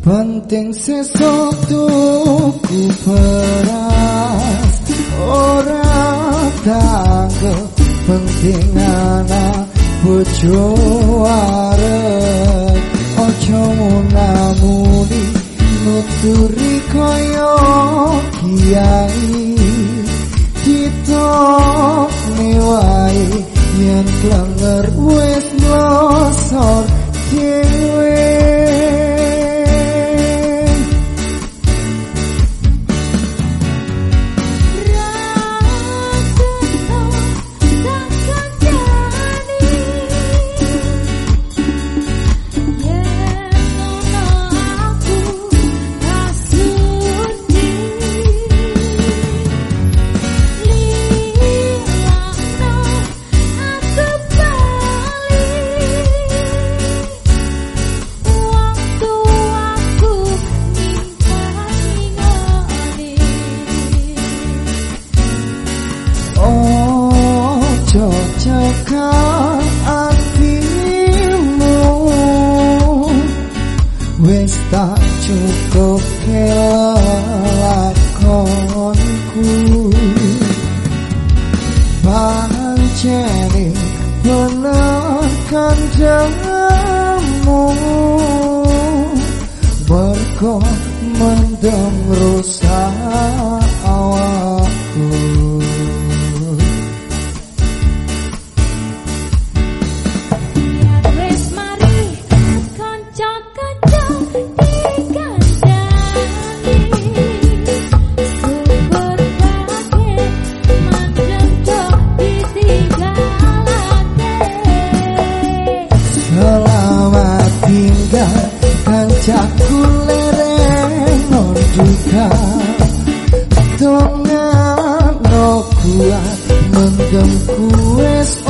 penting sesok tuku beras ora tanggo penting anak bojo arep ojo munamuni nuturi koyo kiai. Kita mewai yen klenger wis Cocokkah hatimu. Wes tak cukup kelakonku. Panceri menekan jamu. Berkoh mendem rusak. luka Tongan no kuat menggemku kues.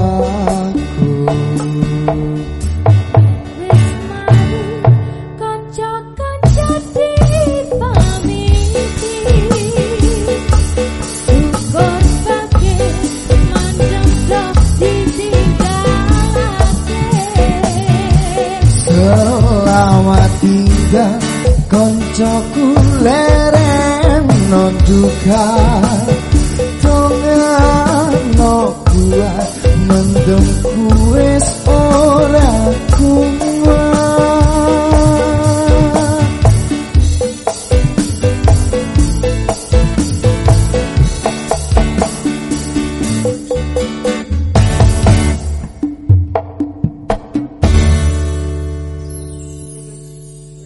dejar.